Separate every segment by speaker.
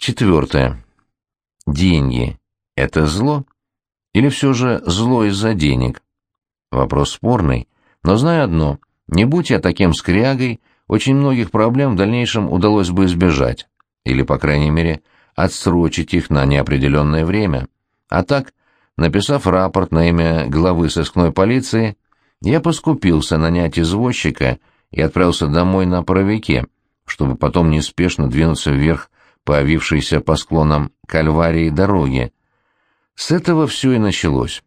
Speaker 1: Четвертое. Деньги — это зло? Или все же зло из-за денег? Вопрос спорный, но знаю одно — не будь я таким скрягой, очень многих проблем в дальнейшем удалось бы избежать, или, по крайней мере, отсрочить их на неопределенное время. А так, написав рапорт на имя главы сыскной полиции, я поскупился нанять извозчика и отправился домой на паровике, чтобы потом неспешно двинуться вверх по овившейся по склонам кальварии дороги. С этого все и началось.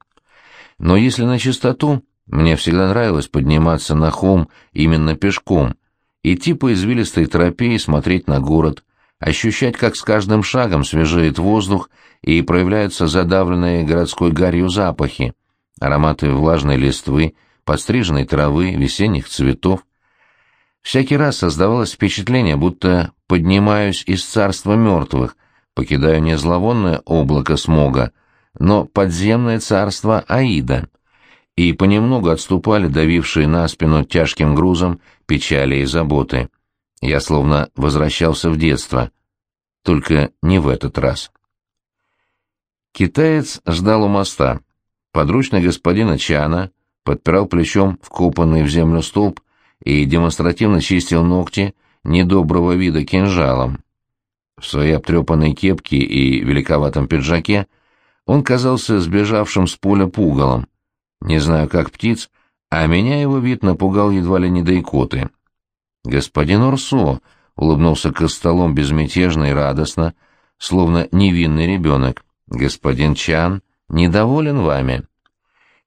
Speaker 1: Но если на чистоту, мне всегда нравилось подниматься на холм именно пешком, идти по извилистой тропе и смотреть на город, ощущать, как с каждым шагом свежеет воздух и проявляются задавленные городской гарью запахи, ароматы влажной листвы, подстриженной травы, весенних цветов. Всякий раз создавалось впечатление, будто поднимаюсь из царства мертвых, покидаю не зловонное облако смога, но подземное царство Аида, и понемногу отступали давившие на спину тяжким грузом печали и заботы. Я словно возвращался в детство, только не в этот раз. Китаец ждал у моста. Подручный господина Чана подпирал плечом вкопанный в землю столб и демонстративно чистил ногти недоброго вида кинжалом. В своей обтрепанной кепке и великоватом пиджаке он казался сбежавшим с поля пугалом. Не знаю, как птиц, а меня его вид напугал едва ли не до икоты. «Господин Урсо», — улыбнулся Костолом безмятежно и радостно, словно невинный ребенок, — «господин Чан недоволен вами».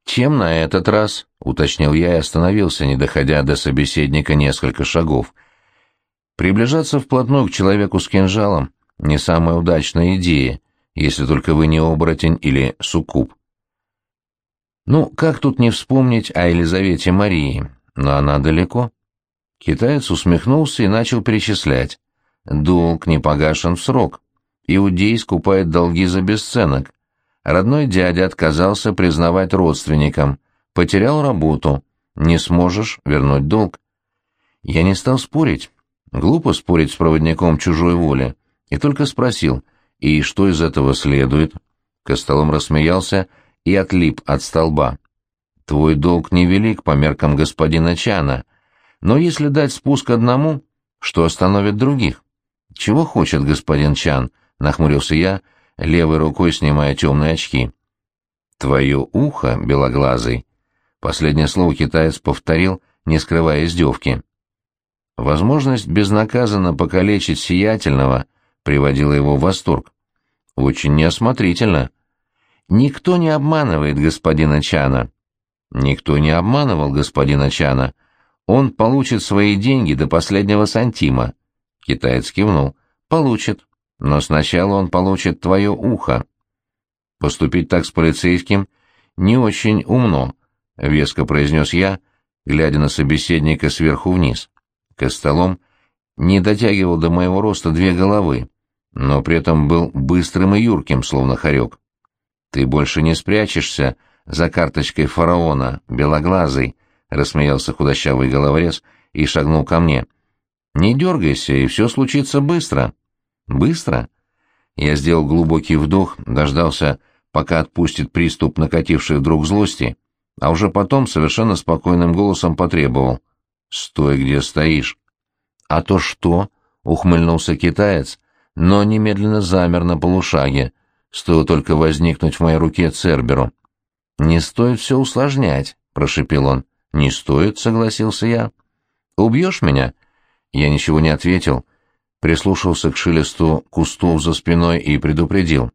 Speaker 1: «Чем на этот раз?» — уточнил я и остановился, не доходя до собеседника несколько шагов. «Приближаться вплотную к человеку с кинжалом — не самая удачная идея, если только вы не оборотень или суккуб. Ну, как тут не вспомнить о Елизавете Марии, но она далеко». Китаец усмехнулся и начал перечислять. «Долг не погашен в срок. Иудей скупает долги за бесценок. Родной дядя отказался признавать родственникам. Потерял работу. Не сможешь вернуть долг. Я не стал спорить. Глупо спорить с проводником чужой воли. И только спросил, и что из этого следует? Костолом рассмеялся и отлип от столба. Твой долг невелик по меркам господина Чана, но если дать спуск одному, что остановит других? Чего хочет господин Чан? Нахмурился я, — левой рукой снимая темные очки. «Твое ухо, белоглазый!» Последнее слово китаец повторил, не скрывая издевки. Возможность безнаказанно покалечить сиятельного приводила его в восторг. Очень неосмотрительно. Никто не обманывает господина Чана. Никто не обманывал господина Чана. Он получит свои деньги до последнего сантима. Китаец кивнул. Получит. Но сначала он получит твое ухо. Поступить так с полицейским не очень умно, — веско произнес я, глядя на собеседника сверху вниз. Костолом не дотягивал до моего роста две головы, но при этом был быстрым и юрким, словно хорек. «Ты больше не спрячешься за карточкой фараона, белоглазый», — рассмеялся худощавый головорез и шагнул ко мне. «Не дергайся, и все случится быстро». Быстро? Я сделал глубокий вдох, дождался, пока отпустит приступ накатившей вдруг злости, а уже потом совершенно спокойным голосом потребовал. «Стой, где стоишь». «А то что?» — ухмыльнулся китаец, но немедленно замер на полушаге, стоило только возникнуть в моей руке Церберу. «Не стоит все усложнять», — прошепел он. «Не стоит», — согласился я. «Убьешь меня?» Я ничего не ответил, — прислушался к шелесту кустов за спиной и предупредил.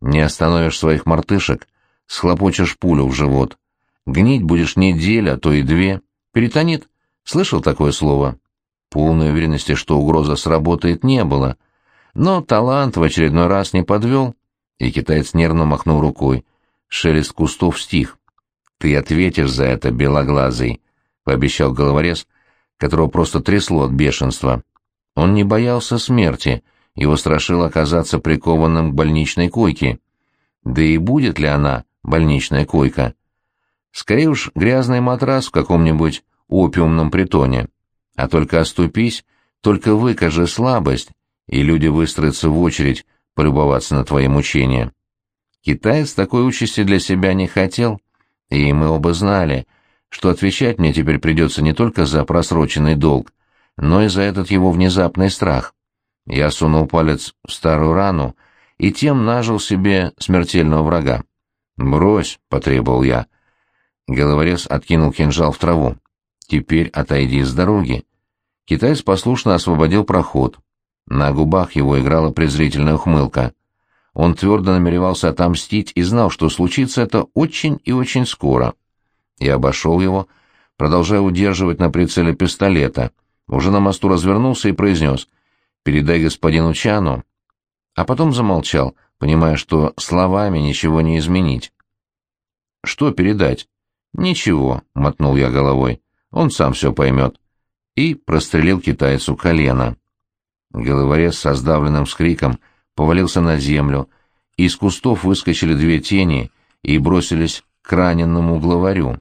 Speaker 1: «Не остановишь своих мартышек, схлопочешь пулю в живот. Гнить будешь неделя, а то и две. Перитонит. Слышал такое слово?» Полной уверенности, что угроза сработает, не было. Но талант в очередной раз не подвел, и китаец нервно махнул рукой. Шелест кустов стих. «Ты ответишь за это, белоглазый», — пообещал головорез, которого просто трясло от бешенства. Он не боялся смерти, его страшило оказаться прикованным к больничной койке. Да и будет ли она, больничная койка? Скорее уж грязный матрас в каком-нибудь опиумном притоне. А только оступись, только выкажи слабость, и люди выстроятся в очередь полюбоваться на твои мучения. Китаец такой участи для себя не хотел, и мы оба знали, что отвечать мне теперь придется не только за просроченный долг, но и за этот его внезапный страх. Я сунул палец в старую рану и тем нажил себе смертельного врага. «Брось», — потребовал я. Головорез откинул кинжал в траву. «Теперь отойди с дороги». Китаец послушно освободил проход. На губах его играла презрительная ухмылка. Он твердо намеревался отомстить и знал, что случится это очень и очень скоро. Я обошел его, продолжая удерживать на прицеле пистолета. Уже на мосту развернулся и произнес «Передай господину Чану». А потом замолчал, понимая, что словами ничего не изменить. «Что передать?» «Ничего», — мотнул я головой. «Он сам все поймет». И прострелил китайцу колено. Головорез со сдавленным скриком повалился на землю, из кустов выскочили две тени и бросились к раненному главарю.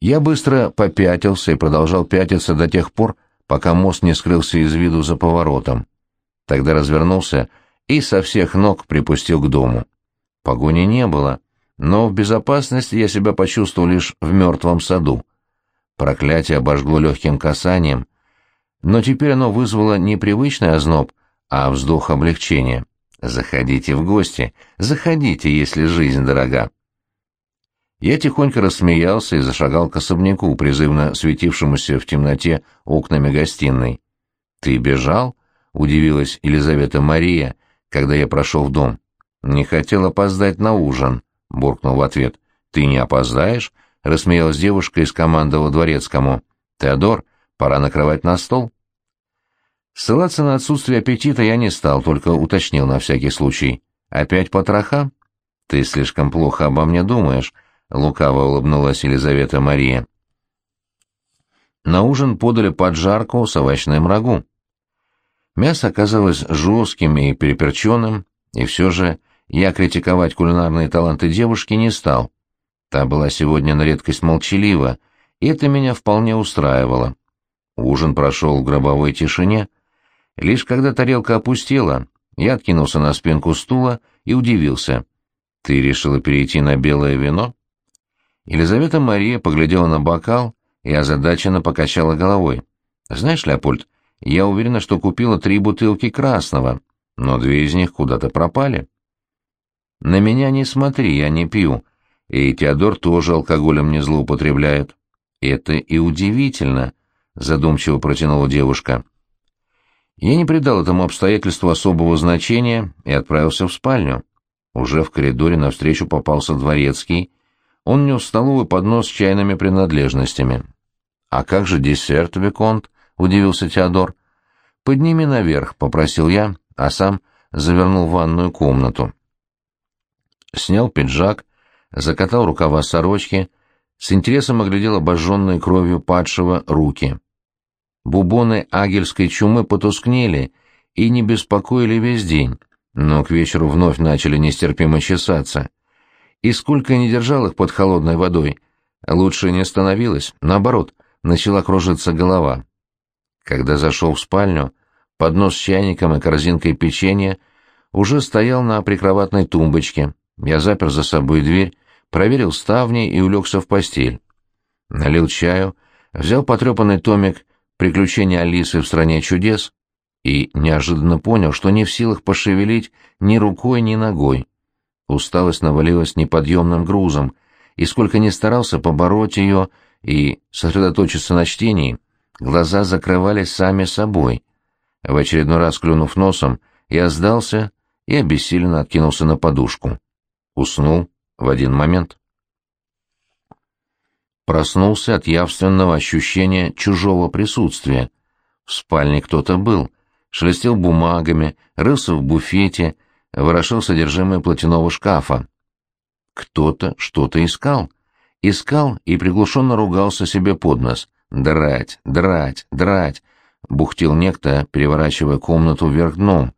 Speaker 1: Я быстро попятился и продолжал пятиться до тех пор, пока мост не скрылся из виду за поворотом. Тогда развернулся и со всех ног припустил к дому. Погони не было, но в безопасности я себя почувствовал лишь в мертвом саду. Проклятие обожгло легким касанием, но теперь оно вызвало не привычный озноб, а вздох облегчения. «Заходите в гости, заходите, если жизнь дорога». Я тихонько рассмеялся и зашагал к особняку, призывно светившемуся в темноте окнами гостиной. «Ты бежал?» — удивилась Елизавета Мария, когда я прошел в дом. «Не хотел опоздать на ужин», — буркнул в ответ. «Ты не опоздаешь?» — рассмеялась девушка и скомандовала дворецкому. «Теодор, Пора накрывать на стол. Ссылаться на отсутствие аппетита я не стал, только уточнил на всякий случай. Опять потроха? Ты слишком плохо обо мне думаешь, лукаво улыбнулась Елизавета Мария. На ужин подали поджарку с овощным рагу. Мясо оказалось жестким и переперченным, и все же я критиковать кулинарные таланты девушки не стал. Та была сегодня на редкость молчалива, и это меня вполне устраивало. Ужин прошел в гробовой тишине. Лишь когда тарелка опустела, я откинулся на спинку стула и удивился. «Ты решила перейти на белое вино?» Елизавета Мария поглядела на бокал и озадаченно покачала головой. «Знаешь, Леопольд, я уверена, что купила три бутылки красного, но две из них куда-то пропали». «На меня не смотри, я не пью, и Теодор тоже алкоголем не злоупотребляет». «Это и удивительно», — задумчиво протянула девушка. Я не придал этому обстоятельству особого значения и отправился в спальню. Уже в коридоре навстречу попался дворецкий. Он нес столовый поднос с чайными принадлежностями. «А как же десерт, Виконт?» — удивился Теодор. «Подними наверх», — попросил я, а сам завернул в ванную комнату. Снял пиджак, закатал рукава сорочки — с интересом оглядел обожженные кровью падшего руки. Бубоны агельской чумы потускнели и не беспокоили весь день, но к вечеру вновь начали нестерпимо чесаться. И сколько не держал их под холодной водой, лучше не становилось, наоборот, начала кружиться голова. Когда зашел в спальню, поднос с чайником и корзинкой печенья уже стоял на прикроватной тумбочке. Я запер за собой дверь проверил ставни и улегся в постель. Налил чаю, взял потрепанный томик «Приключения Алисы в стране чудес» и неожиданно понял, что не в силах пошевелить ни рукой, ни ногой. Усталость навалилась неподъемным грузом, и сколько ни старался побороть ее и сосредоточиться на чтении, глаза закрывались сами собой. В очередной раз клюнув носом, я сдался и обессиленно откинулся на подушку. Уснул в один момент. Проснулся от явственного ощущения чужого присутствия. В спальне кто-то был, шелестел бумагами, рылся в буфете, ворошил содержимое платяного шкафа. Кто-то что-то искал. Искал и приглушенно ругался себе под нос. «Драть, драть, драть!» — бухтел некто, переворачивая комнату вверх дном.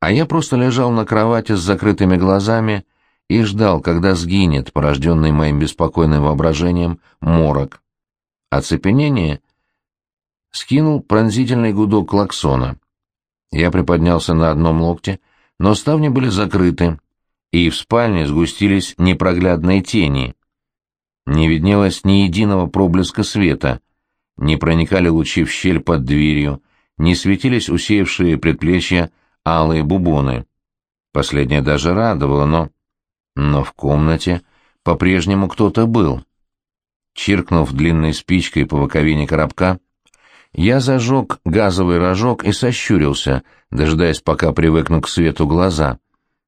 Speaker 1: А я просто лежал на кровати с закрытыми глазами и ждал, когда сгинет, порожденный моим беспокойным воображением, морок. Оцепенение скинул пронзительный гудок клаксона. Я приподнялся на одном локте, но ставни были закрыты, и в спальне сгустились непроглядные тени. Не виднелось ни единого проблеска света, не проникали лучи в щель под дверью, не светились усеявшие предплечья алые бубоны. Последнее даже радовало, но... Но в комнате по-прежнему кто-то был. Чиркнув длинной спичкой по боковине коробка, я зажег газовый рожок и сощурился, дожидаясь, пока привыкну к свету глаза.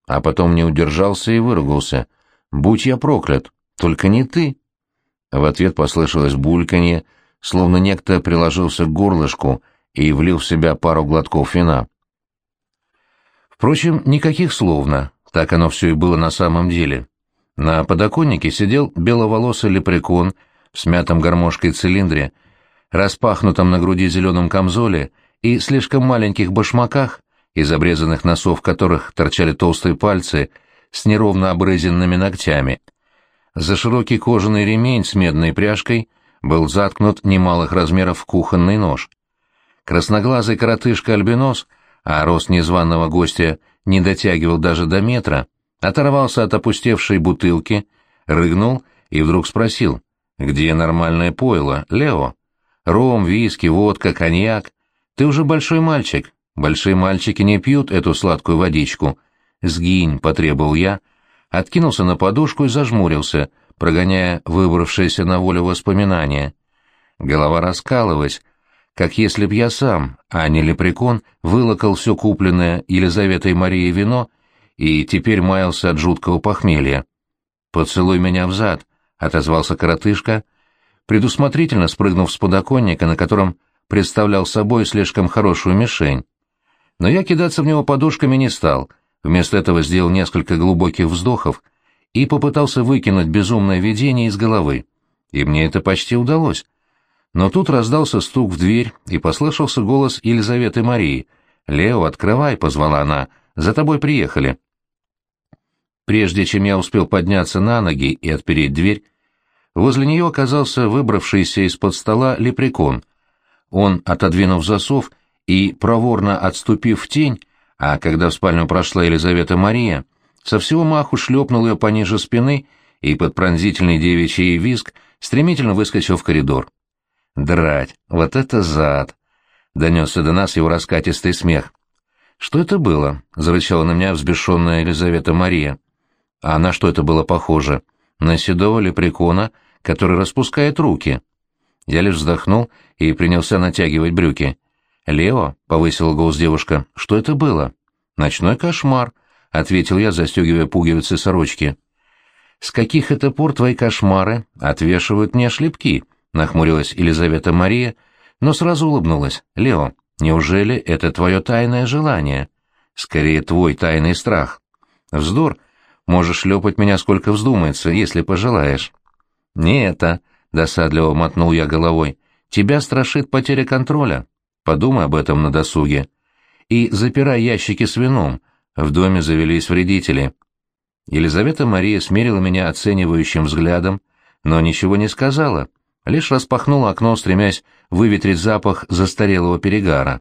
Speaker 1: А потом не удержался и выругался. «Будь я проклят! Только не ты!» В ответ послышалось бульканье, словно некто приложился к горлышку и влил в себя пару глотков вина. Впрочем, никаких словно, так оно все и было на самом деле. На подоконнике сидел беловолосый лепрекон в смятом гармошкой цилиндре, распахнутом на груди зеленом камзоле и слишком маленьких башмаках, из обрезанных носов которых торчали толстые пальцы с неровно обрызенными ногтями. За широкий кожаный ремень с медной пряжкой был заткнут немалых размеров кухонный нож. Красноглазый коротышка-альбинос, а рост незваного гостя не дотягивал даже до метра, оторвался от опустевшей бутылки, рыгнул и вдруг спросил, «Где нормальное пойло, Лео? Ром, виски, водка, коньяк. Ты уже большой мальчик. Большие мальчики не пьют эту сладкую водичку. Сгинь», — потребовал я, откинулся на подушку и зажмурился, прогоняя выбравшиеся на волю воспоминания. Голова раскалывалась, как если б я сам, а не лепрекон, вылокал все купленное Елизаветой Марией вино и теперь маялся от жуткого похмелья. «Поцелуй меня взад», — отозвался коротышка, предусмотрительно спрыгнув с подоконника, на котором представлял собой слишком хорошую мишень. Но я кидаться в него подушками не стал, вместо этого сделал несколько глубоких вздохов и попытался выкинуть безумное видение из головы. И мне это почти удалось. Но тут раздался стук в дверь, и послышался голос Елизаветы Марии. «Лео, открывай!» — позвала она. «За тобой приехали». Прежде чем я успел подняться на ноги и отпереть дверь, возле нее оказался выбравшийся из-под стола лепрекон. Он, отодвинув засов и проворно отступив в тень, а когда в спальню прошла Елизавета Мария, со всего маху шлепнул ее пониже спины и под пронзительный девичий визг стремительно выскочил в коридор. Драть, вот это зад! Донесся до нас его раскатистый смех. Что это было? Зарычала на меня взбешенная Елизавета Мария. А на что это было похоже? На седого лепрекона, который распускает руки. Я лишь вздохнул и принялся натягивать брюки. «Лео», — повысила голос девушка, — «что это было?» «Ночной кошмар», — ответил я, застегивая пуговицы сорочки. «С каких это пор твои кошмары отвешивают мне шлепки?» — нахмурилась Елизавета Мария, но сразу улыбнулась. «Лео, неужели это твое тайное желание? Скорее, твой тайный страх. Вздор, можешь шлепать меня сколько вздумается, если пожелаешь». «Не это», — досадливо мотнул я головой, — «тебя страшит потеря контроля. Подумай об этом на досуге. И запирай ящики с вином, в доме завелись вредители». Елизавета Мария смерила меня оценивающим взглядом, но ничего не сказала — лишь распахнула окно, стремясь выветрить запах застарелого перегара.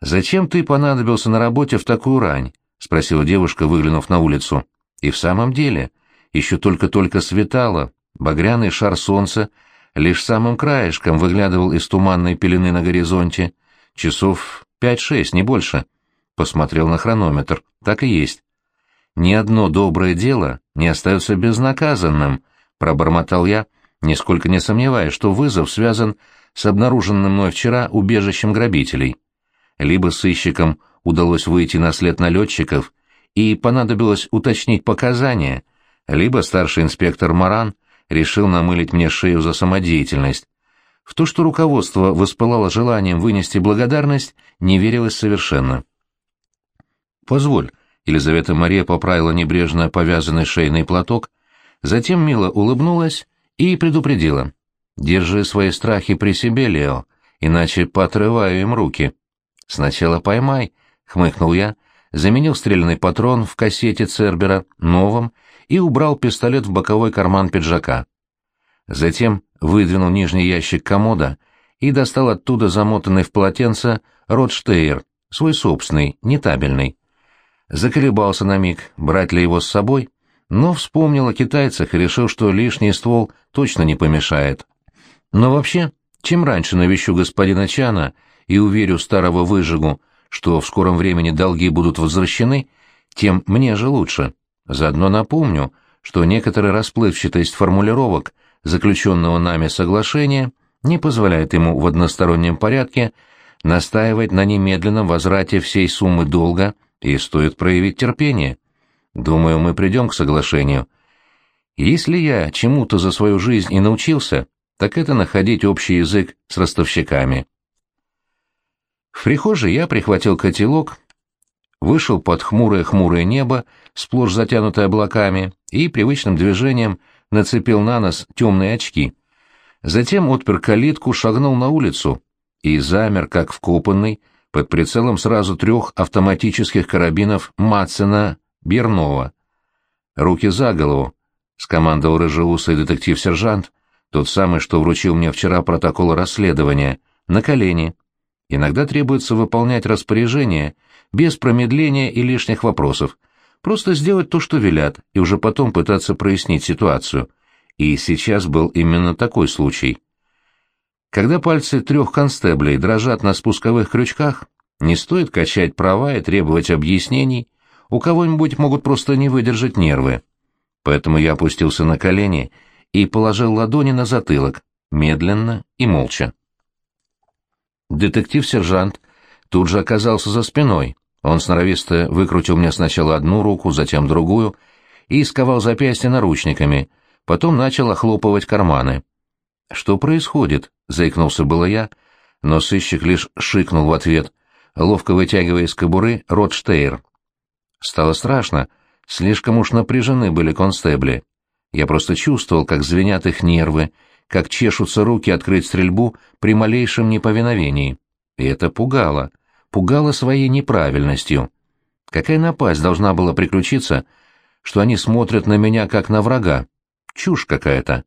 Speaker 1: «Зачем ты понадобился на работе в такую рань?» — спросила девушка, выглянув на улицу. И в самом деле, еще только-только светало, багряный шар солнца лишь самым краешком выглядывал из туманной пелены на горизонте. Часов пять-шесть, не больше. Посмотрел на хронометр. Так и есть. «Ни одно доброе дело не остается безнаказанным», — пробормотал я, — нисколько не сомневаясь, что вызов связан с обнаруженным мной вчера убежищем грабителей. Либо сыщикам удалось выйти на след налетчиков и понадобилось уточнить показания, либо старший инспектор Маран решил намылить мне шею за самодеятельность. В то, что руководство воспылало желанием вынести благодарность, не верилось совершенно. «Позволь», — Елизавета Мария поправила небрежно повязанный шейный платок, затем мило улыбнулась и предупредила. «Держи свои страхи при себе, Лео, иначе поотрываю им руки». «Сначала поймай», — хмыкнул я, заменил стрельный патрон в кассете Цербера новым и убрал пистолет в боковой карман пиджака. Затем выдвинул нижний ящик комода и достал оттуда замотанный в полотенце Ротштейр свой собственный, нетабельный. Заколебался на миг, брать ли его с собой, но вспомнил о китайцах и решил, что лишний ствол точно не помешает. Но вообще, чем раньше навещу господина Чана и уверю старого выжигу, что в скором времени долги будут возвращены, тем мне же лучше. Заодно напомню, что некоторая расплывчатость формулировок заключенного нами соглашения не позволяет ему в одностороннем порядке настаивать на немедленном возврате всей суммы долга и стоит проявить терпение. Думаю, мы придем к соглашению. Если я чему-то за свою жизнь и научился, так это находить общий язык с ростовщиками. В прихожей я прихватил котелок, вышел под хмурое-хмурое небо, сплошь затянутое облаками, и привычным движением нацепил на нос темные очки. Затем отпер калитку, шагнул на улицу и замер, как вкопанный, под прицелом сразу трех автоматических карабинов Матсена Бернова. «Руки за голову», — скомандовал рыжеусый детектив-сержант, тот самый, что вручил мне вчера протокол расследования, на колени. Иногда требуется выполнять распоряжение без промедления и лишних вопросов, просто сделать то, что велят, и уже потом пытаться прояснить ситуацию. И сейчас был именно такой случай. Когда пальцы трех констеблей дрожат на спусковых крючках, не стоит качать права и требовать объяснений, у кого-нибудь могут просто не выдержать нервы. Поэтому я опустился на колени и положил ладони на затылок, медленно и молча. Детектив-сержант тут же оказался за спиной. Он сноровисто выкрутил мне сначала одну руку, затем другую, и сковал запястья наручниками, потом начал охлопывать карманы. «Что происходит?» — заикнулся было я, но сыщик лишь шикнул в ответ, ловко вытягивая из кобуры Ротштейр. Стало страшно, слишком уж напряжены были констебли. Я просто чувствовал, как звенят их нервы, как чешутся руки открыть стрельбу при малейшем неповиновении. И это пугало, пугало своей неправильностью. Какая напасть должна была приключиться, что они смотрят на меня как на врага? Чушь какая-то.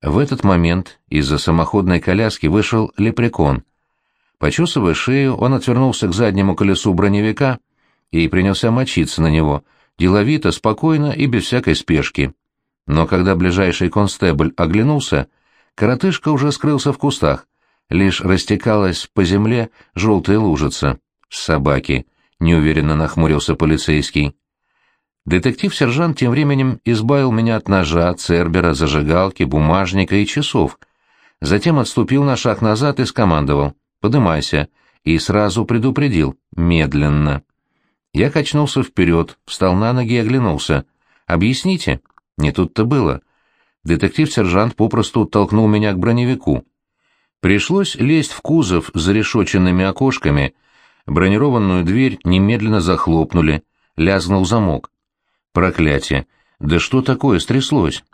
Speaker 1: В этот момент из-за самоходной коляски вышел лепрекон. Почесывая шею, он отвернулся к заднему колесу броневика и принялся мочиться на него, деловито, спокойно и без всякой спешки. Но когда ближайший констебль оглянулся, коротышка уже скрылся в кустах, лишь растекалась по земле желтая лужица. «Собаки!» — неуверенно нахмурился полицейский. Детектив-сержант тем временем избавил меня от ножа, цербера, зажигалки, бумажника и часов. Затем отступил на шаг назад и скомандовал «Подымайся» и сразу предупредил «Медленно». Я качнулся вперед, встал на ноги и оглянулся. «Объясните?» Не тут-то было. Детектив-сержант попросту толкнул меня к броневику. Пришлось лезть в кузов с зарешоченными окошками, бронированную дверь немедленно захлопнули, лязнул замок. Проклятие! Да что такое стряслось?